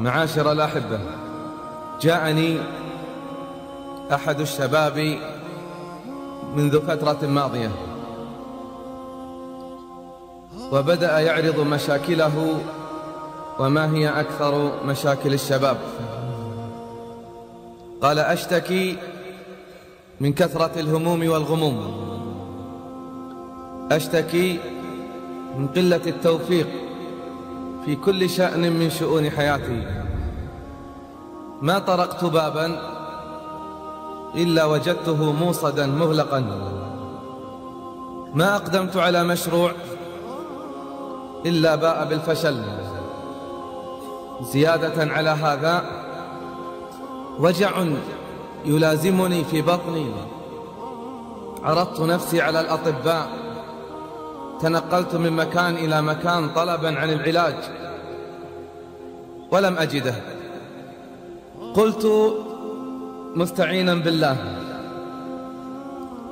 معاشر الأحبة جاءني أحد الشباب منذ فترة ماضية وبدأ يعرض مشاكله وما هي أكثر مشاكل الشباب. قال أشتكي من كثرة الهموم والغموم. أشتكي من قلة التوفيق في كل شأن من شؤون حياتي. ما طرقت بابا إلا وجدته موصدا مغلقا. ما أقدمت على مشروع إلا باء بالفشل. زيادة على هذا وجع يلازمني في بطني. عرضت نفسي على الأطباء تنقلت من مكان إلى مكان طلبا عن العلاج. ولم أجده. قلت مستعينا بالله.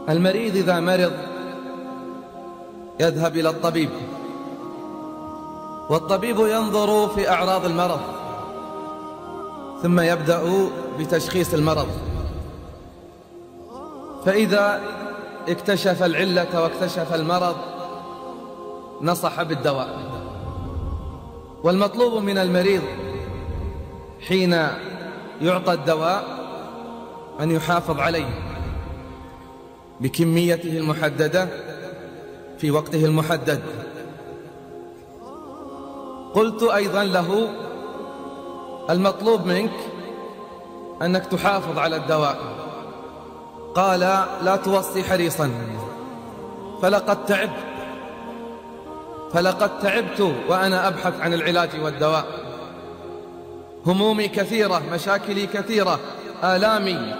المريض إذا مرض يذهب إلى الطبيب. والطبيب ينظر في أعراض المرض. ثم يبدأ بتشخيص المرض. فإذا اكتشف العلة واكتشف المرض نصح بالدواء. والمطلوب من المريض حين يعطى الدواء أن يحافظ عليه بكميته المحددة في وقته المحدد. قلت أيضا له المطلوب منك أنك تحافظ على الدواء. قال لا توصي حريصا فلقد تعبت. فلقد تعبت وأنا أبحث عن العلاج والدواء. همومي كثيرة مشاكلي كثيرة آلامي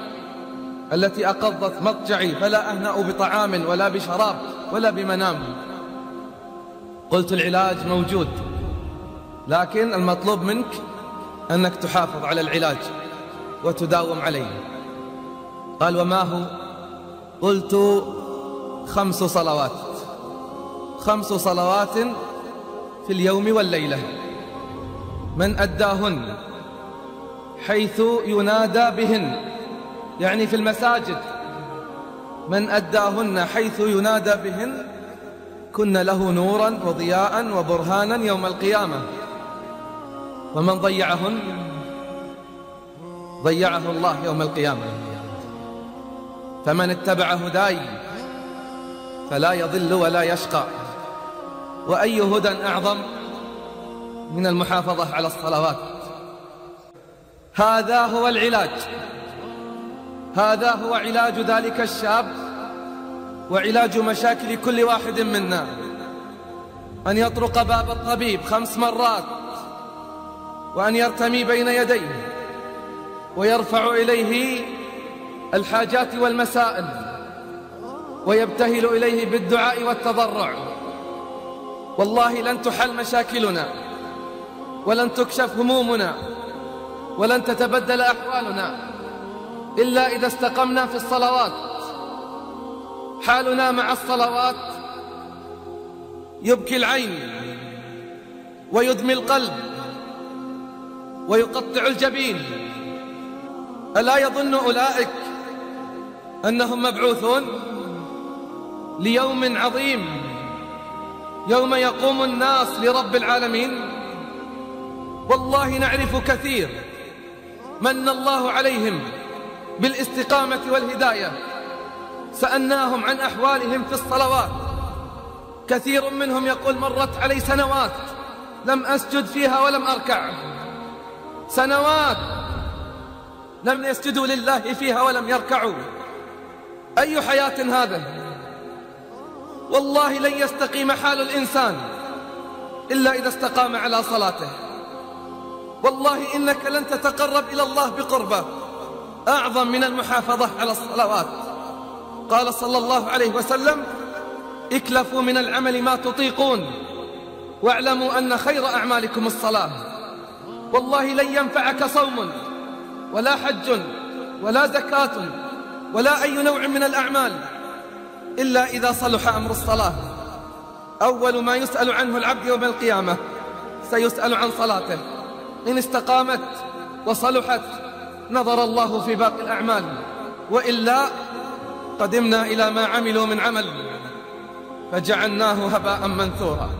التي أقضت مضجعي فلا أهنأ بطعام ولا بشراب ولا بمنام. قلت العلاج موجود لكن المطلوب منك أنك تحافظ على العلاج وتداوم عليه. قال وما هو؟ قلت خمس صلوات. خمس صلوات في اليوم والليلة. من أداهن حيث ينادى بهن يعني في المساجد. من أداهن حيث ينادى بهن كن له نورا وضياء وبرهانا يوم القيامة. ومن ضيعهن؟ ضيعه الله يوم القيامة. فمن اتبع هداي فلا يضل ولا يشقى. وأي هدى أعظم من المحافظة على الصلوات؟ هذا هو العلاج. هذا هو علاج ذلك الشاب وعلاج مشاكل كل واحد منا. أن يطرق باب الطبيب خمس مرات وأن يرتمي بين يديه ويرفع إليه الحاجات والمسائل ويبتهل إليه بالدعاء والتضرع. والله لن تحل مشاكلنا ولن تكشف همومنا ولن تتبدل أحوالنا إلا إذا استقمنا في الصلوات. حالنا مع الصلوات يبكي العين ويدمي القلب ويقطع الجبين. ألا يظن أولئك أنهم مبعوثون ليوم عظيم؟ يوم يقوم الناس لرب العالمين. والله نعرف كثير من الله عليهم بالاستقامة والهداية. سألناهم عن أحوالهم في الصلوات. كثير منهم يقول مرت علي سنوات لم أسجد فيها ولم أركع. سنوات لم يسجدوا لله فيها ولم يركعوا. أي حياة هذا؟ والله لن يستقيم حال الإنسان إلا إذا استقام على صلاته. والله إنك لن تتقرب إلى الله بقربة. أعظم من المحافظة على الصلوات. قال صلى الله عليه وسلم اكلفوا من العمل ما تطيقون واعلموا أن خير أعمالكم الصلاة. والله لن ينفعك صوم ولا حج ولا زكاة ولا أي نوع من الأعمال إلا إذا صلح أمر الصلاة. أول ما يسأل عنه العبد يوم القيامة سيسأل عن صلاته. إن استقامت وصلحت نظر الله في باقي الأعمال وإلا قدمنا إلى ما عملوا من عمل. فجعلناه هباء منثورا.